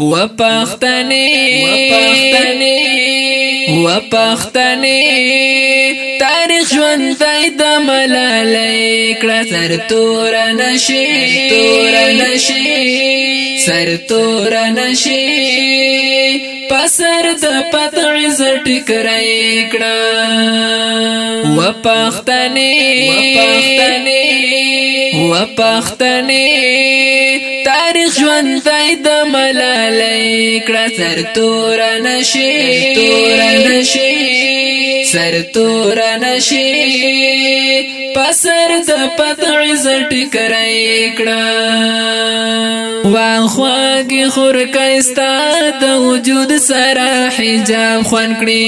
و پختنی و پختنی و پختنی تاریخ ژوند د ملالې کړه سر تور نشي تور نشي سر تور نشي پسر د پتع زټ کړای کړه و پختنی و پختنی و پختنی تاریخ ژوند د ملالۍ کړه سر تور نشي تور نشي سر تور نشي پسر د پتع عزت کرای کړه وان خواږي خور کایستا د وجود سره حجاب خوان کړي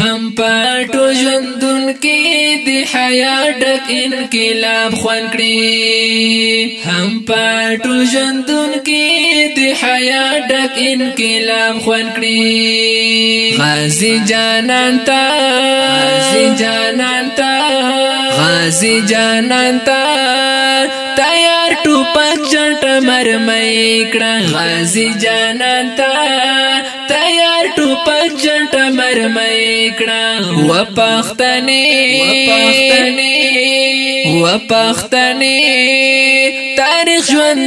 هم پټو ژوندون کې د حیا ډک انقلاب خوان کړي هم پټو ژوندون کې د حیا ډک انقلاب خوان کړي غازی جانان تا غازی جانان تا غازی جانان تا تیار ټوپک چټ مرمۍ کړه غازی جانان تا تیار ټوپک چټ مرمۍ کړه و پښتنې و پښتنې و پښتنې تاریخ ژوند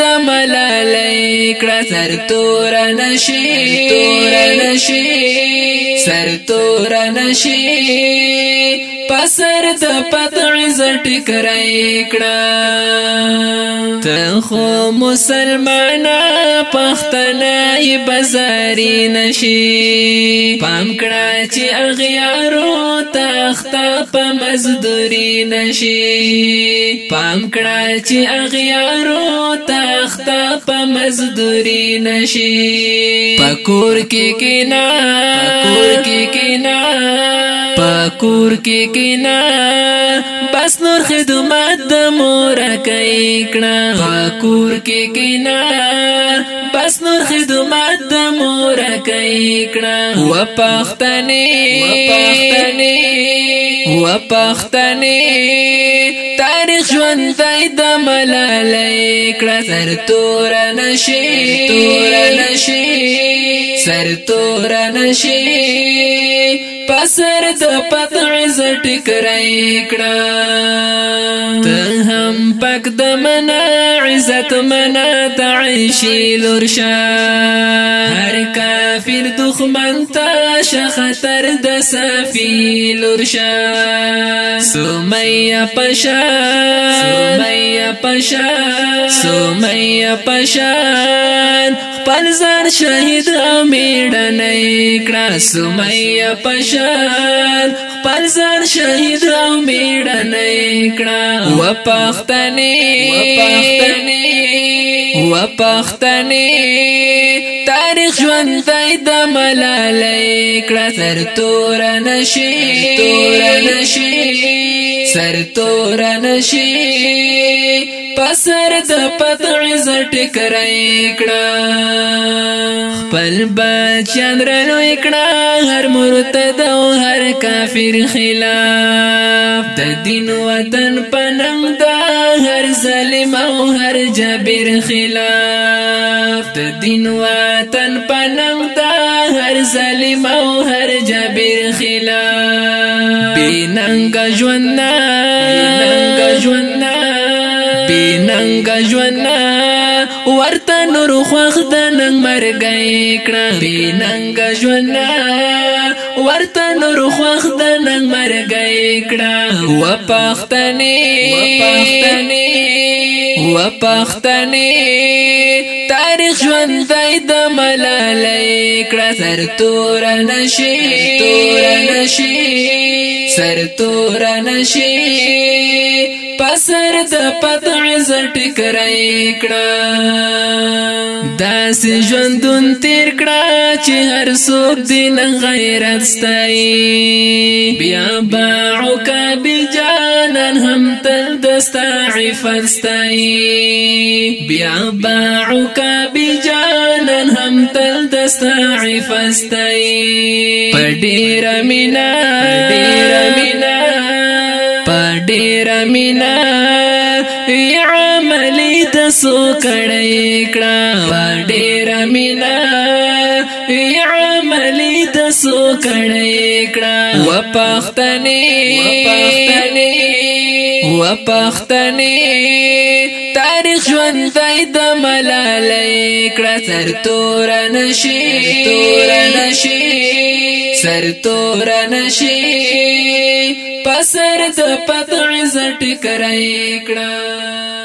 د ملالې کړه سر تور نشي تور نشي سر تور نشي پسر د پتع زټ کرای کړه ته خو مسلمانا پختنای بازاری نشي پام کړه چې اغیارو تخت په مزدوری نشي پام کړه چې اغیارو تخت په مزدوری نشي پکور کې کنا پکور کې کینا پکور کې کینا بس نور خدمت د مور کوي کړه غکور کې کینا بس نور خدمت د مور کوي کړه و پختنی و پختنی و پختنی تاریخ ژوند د ملالې کړه سر تور نشي تور نشي سر تور نشي پسر د پتع زټ کرای کړه ته هم پک د منا عزت منا تعیشی لورشا هر کافر دښمن ته شختر د سفی لورشا سمیا پشا سمیا پشا سمیا پشا خپل ځان شهید او میړنې کړه سمیا پشا شان خپل ځان شهید او میړنې کړه و پښتنې و پښتنې و پښتنې تاریخ ژوند د ملالې کړه سر تور نشي تور نشي سر تور نشي پسر د پتع زټ کرای کړه خپل بچان رلو کړه هر مرتد او هر کافر خلاف د دین وطن پنم دا هر ظالم او هر جابر خلاف د دین وطن پنم تا هر ظالم او هر جبیر خلاف بیننګ ژوند بیننګ ژوند بیننګ ژوند ورته نور خوخ د نن مرګ کړه بیننګ ژوند ورته نور خوخ د نن مرګ کړه و پختنی و پختنی و پختنی تاریخ ژوند دی د ملالۍ کړه سر تور نشي تور نشي سر تور نشي پسر د پدړ زر ټکرای کړه داس ژوندون تیر کړه چې هر څوک دین غیرت ستای بیا باعک بجانن هم تل دستا عفت ستای بیا باعک بجانن هم تل دستا عفت ستای پډیر مینا پډیر مینا پډیر مینا وی عملی د سو کړي کړه ډېر مینا وی عملی د سو کړي کړه و پختنی و پختنی و پختنی تاریخ ژوند د ملالې کړه سر تور نشي سر تور نشي پسر د پتع زټ کرای کړه